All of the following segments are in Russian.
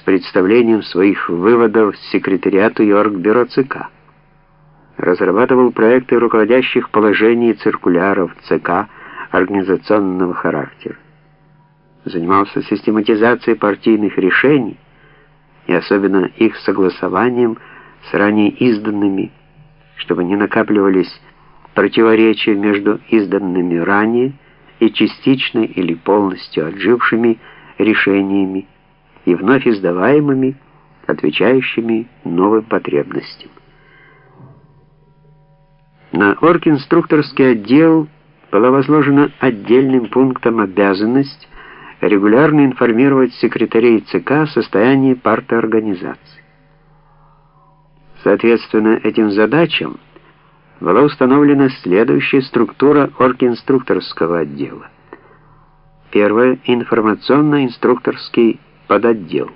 с представлением своих выводов секретариату Йорк-бюро ЦК. Разрабатывал проекты руководящих положений циркуляров ЦК организационного характера. Занимался систематизацией партийных решений и особенно их согласованием с ранее изданными, чтобы не накапливались противоречия между изданными ранее и частично или полностью отжившими решениями и вновь издаваемыми, отвечающими новым потребностям. На оргинструкторский отдел была возложена отдельным пунктом обязанность регулярно информировать секретарей ЦК о состоянии партоорганизации. Соответственно, этим задачам была установлена следующая структура оргинструкторского отдела. Первое — информационно-инструкторский подотдел.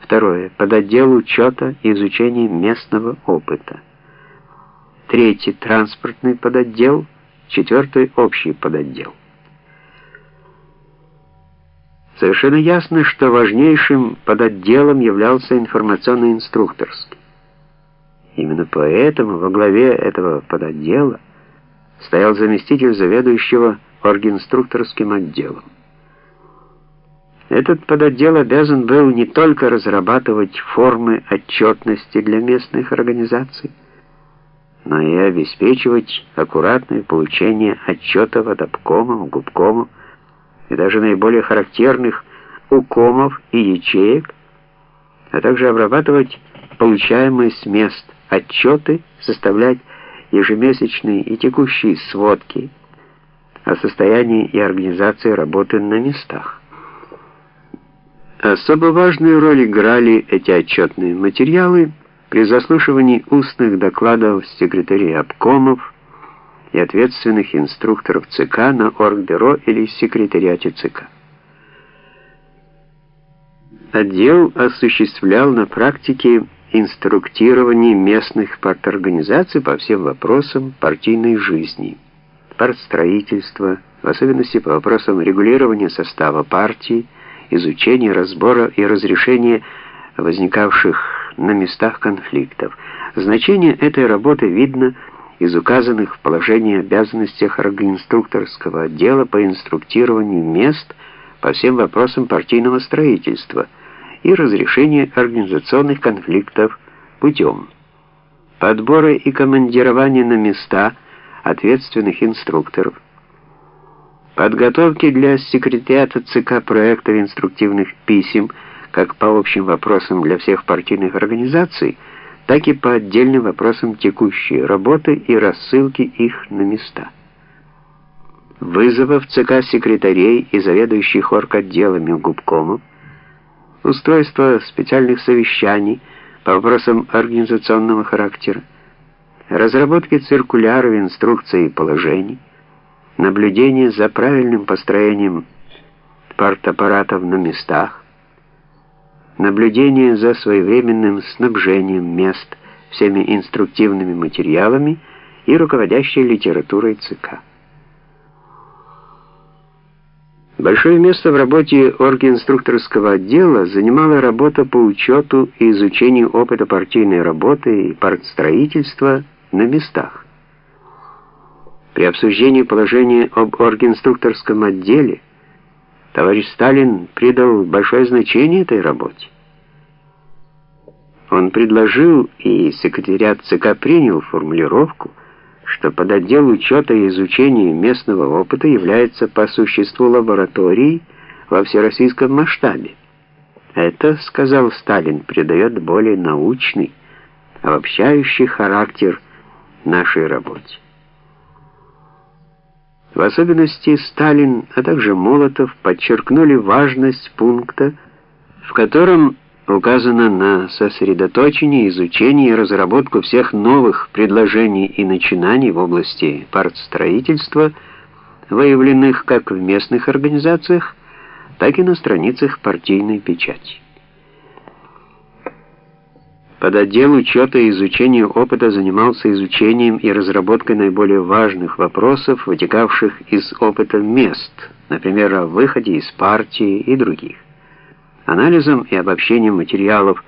Второе — подотдел учета и изучения местного опыта. Третий — транспортный подотдел. Четвертый — общий подотдел. Совершенно ясно, что важнейшим подотделом являлся информационно-инструкторский. Именно поэтому во главе этого подотдела стоял заместитель заведующего оргинструкторским отделом. Этот подотдел обязан был не только разрабатывать формы отчетности для местных организаций, но и обеспечивать аккуратное получение отчетов от обкомов, губкомов и даже наиболее характерных укомов и ячеек, а также обрабатывать получаемые с мест отчеты, составлять ежемесячные и текущие сводки о состоянии и организации работы на местах. Особо важную роль играли эти отчетные материалы при заслушивании устных докладов секретарей обкомов и ответственных инструкторов ЦК на Оргбюро или секретариате ЦК. Отдел осуществлял на практике инструктирование местных парторганизаций по всем вопросам партийной жизни, партстроительства, в особенности по вопросам регулирования состава партии, изучения, разбора и разрешения возникавших на местах конфликтов. Значение этой работы видно из указанных в положении обязанностях органинструкторского отдела по инструктированию мест по всем вопросам партийного строительства – и разрешения организационных конфликтов путем подбора и командирования на места ответственных инструкторов, подготовки для секретариата ЦК проектов инструктивных писем как по общим вопросам для всех партийных организаций, так и по отдельным вопросам текущей работы и рассылки их на места. Вызовов ЦК секретарей и заведующих орготделами губкомов устройство специальных совещаний по вопросам организационного характера, разработки циркуляров, инструкций и положений, наблюдение за правильным построением партаппаратов на местах, наблюдение за своевременным снабжением мест всеми инструктивными материалами и руководящей литературой ЦК. Большое место в работе оргинструкторского отдела занимала работа по учету и изучению опыта партийной работы и партстроительства на местах. При обсуждении положения об оргинструкторском отделе товарищ Сталин придал большое значение этой работе. Он предложил, и секретариат ЦК принял формулировку, что под отдел учета и изучения местного опыта является по существу лабораторией во всероссийском масштабе. Это, сказал Сталин, придает более научный, обобщающий характер нашей работе. В особенности Сталин, а также Молотов подчеркнули важность пункта, в котором указано на сосредоточение, изучение и разработку всех новых предложений и начинаний в области партстроительства, выявленных как в местных организациях, так и на страницах партийной печати. Под отдел учета и изучения опыта занимался изучением и разработкой наиболее важных вопросов, вытекавших из опыта мест, например, о выходе из партии и других. Анализом и обобщением материалов